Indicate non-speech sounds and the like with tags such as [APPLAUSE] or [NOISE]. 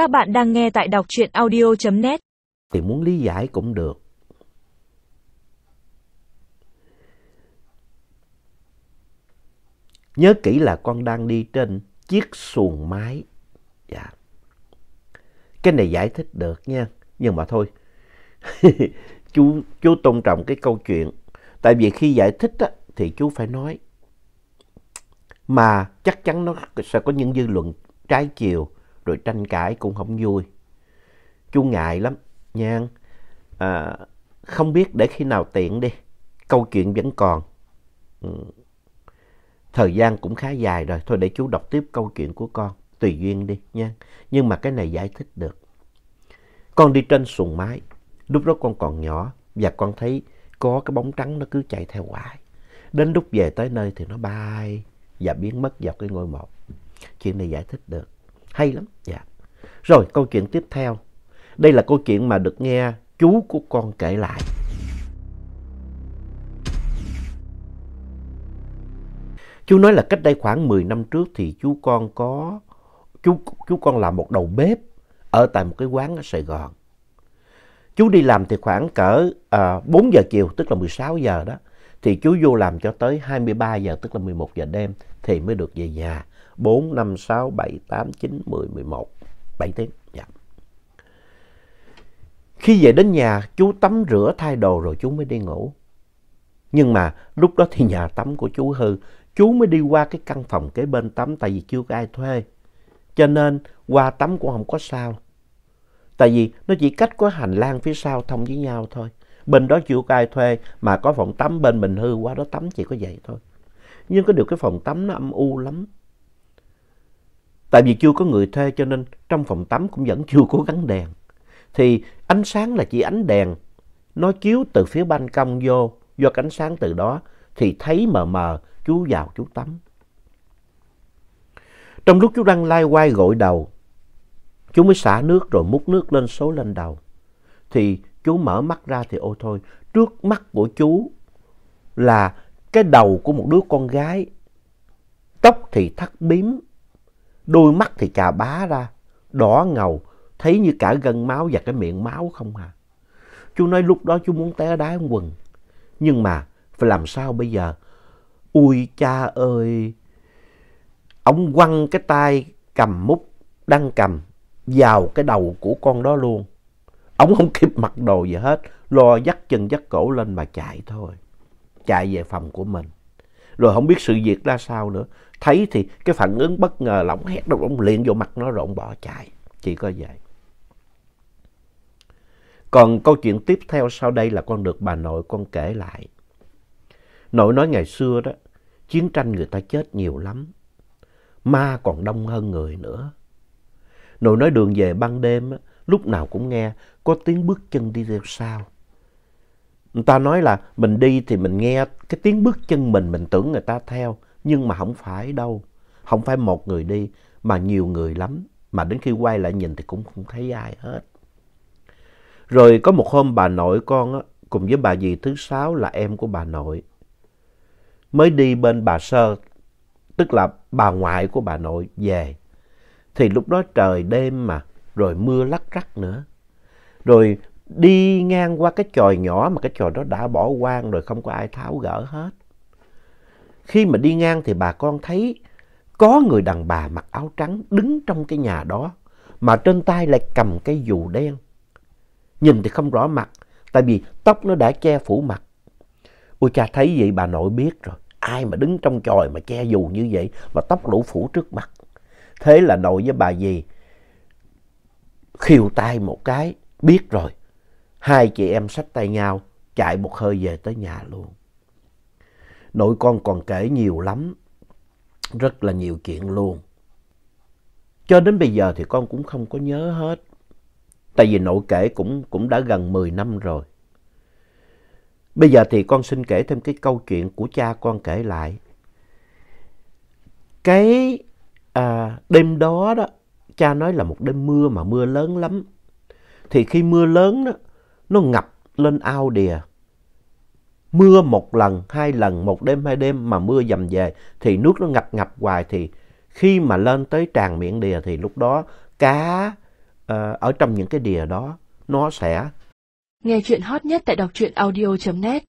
Các bạn đang nghe tại đọc truyện audio.net. Thì muốn lý giải cũng được. Nhớ kỹ là con đang đi trên chiếc xuồng máy. Dạ. Cái này giải thích được nha. Nhưng mà thôi, [LAUGHS] chú, chú tôn trọng cái câu chuyện. Tại vì khi giải thích á, thì chú phải nói. Mà chắc chắn nó sẽ có những dư luận trái chiều, rồi tranh cãi cũng không vui. Chú ngại lắm nha. À, không biết để khi nào tiện đi. Câu chuyện vẫn còn. Ừ. Thời gian cũng khá dài rồi. Thôi để chú đọc tiếp câu chuyện của con. Tùy duyên đi nha. Nhưng mà cái này giải thích được. Con đi trên xuồng máy. Lúc đó con còn nhỏ. Và con thấy có cái bóng trắng nó cứ chạy theo hoài. Đến lúc về tới nơi thì nó bay và biến mất vào cái ngôi mộ. Chuyện này giải thích được. Hay lắm. Dạ. Rồi câu chuyện tiếp theo. Đây là câu chuyện mà được nghe chú của con kể lại. Chú nói là cách đây khoảng 10 năm trước thì chú con có chú chú con làm một đầu bếp ở tại một cái quán ở Sài Gòn. Chú đi làm thì khoảng cỡ à, 4 giờ chiều tức là 16 giờ đó thì chú vô làm cho tới 23 giờ tức là 11 giờ đêm thì mới được về nhà. 4, 5, 6, 7, 8, 9, 10, 11, 7 tiếng. Dạ. Khi về đến nhà, chú tắm rửa thay đồ rồi chú mới đi ngủ. Nhưng mà lúc đó thì nhà tắm của chú hư, chú mới đi qua cái căn phòng kế bên tắm tại vì chưa có ai thuê. Cho nên qua tắm cũng không có sao. Tại vì nó chỉ cách có hành lang phía sau thông với nhau thôi. Bên đó chưa có ai thuê mà có phòng tắm bên mình hư qua đó tắm chỉ có vậy thôi. Nhưng có điều cái phòng tắm nó âm u lắm. Tại vì chưa có người thuê cho nên trong phòng tắm cũng vẫn chưa có gắn đèn. Thì ánh sáng là chỉ ánh đèn. Nó chiếu từ phía ban công vô, do ánh sáng từ đó thì thấy mờ mờ chú vào chú tắm. Trong lúc chú đang lai quay gội đầu, chú mới xả nước rồi múc nước lên số lên đầu. Thì chú mở mắt ra thì ôi thôi, trước mắt của chú là cái đầu của một đứa con gái. Tóc thì thắt bím, đôi mắt thì chà bá ra, đỏ ngầu, thấy như cả gân máu và cái miệng máu không à. Chú nói lúc đó chú muốn té đá quần. Nhưng mà phải làm sao bây giờ? Ui cha ơi! Ông quăng cái tay cầm mút, đang cầm vào cái đầu của con đó luôn. Ông không kịp mặc đồ gì hết, lo dắt chân dắt cổ lên mà chạy thôi. Chạy về phòng của mình. Rồi không biết sự việc ra sao nữa. Thấy thì cái phản ứng bất ngờ là ông hét đâu, ông liền vô mặt nó rồi ông bỏ chạy. Chỉ có vậy. Còn câu chuyện tiếp theo sau đây là con được bà nội con kể lại. Nội nói ngày xưa đó, chiến tranh người ta chết nhiều lắm. Ma còn đông hơn người nữa. Nội nói đường về ban đêm, lúc nào cũng nghe có tiếng bước chân đi theo sau. Người ta nói là mình đi thì mình nghe cái tiếng bước chân mình, mình tưởng người ta theo. Nhưng mà không phải đâu. Không phải một người đi, mà nhiều người lắm. Mà đến khi quay lại nhìn thì cũng không thấy ai hết. Rồi có một hôm bà nội con á, cùng với bà dì thứ sáu là em của bà nội. Mới đi bên bà Sơ, tức là bà ngoại của bà nội về. Thì lúc đó trời đêm mà, rồi mưa lắc rắc nữa. Rồi đi ngang qua cái chòi nhỏ mà cái chòi đó đã bỏ quang rồi không có ai tháo gỡ hết. Khi mà đi ngang thì bà con thấy có người đàn bà mặc áo trắng đứng trong cái nhà đó mà trên tay lại cầm cái dù đen. Nhìn thì không rõ mặt, tại vì tóc nó đã che phủ mặt. Ôi cha thấy vậy bà nội biết rồi, ai mà đứng trong chòi mà che dù như vậy mà tóc lũ phủ trước mặt. Thế là nội với bà dì khiêu tay một cái, biết rồi. Hai chị em xách tay nhau, chạy một hơi về tới nhà luôn. Nội con còn kể nhiều lắm, rất là nhiều chuyện luôn. Cho đến bây giờ thì con cũng không có nhớ hết. Tại vì nội kể cũng, cũng đã gần 10 năm rồi. Bây giờ thì con xin kể thêm cái câu chuyện của cha con kể lại. Cái à, đêm đó đó, cha nói là một đêm mưa mà mưa lớn lắm. Thì khi mưa lớn đó, nó ngập lên ao đìa. Mưa một lần, hai lần, một đêm, hai đêm mà mưa dầm về thì nước nó ngập ngập hoài thì khi mà lên tới tràn miệng đìa thì lúc đó cá uh, ở trong những cái đìa đó nó sẽ Nghe chuyện hot nhất tại đọc truyện audio.net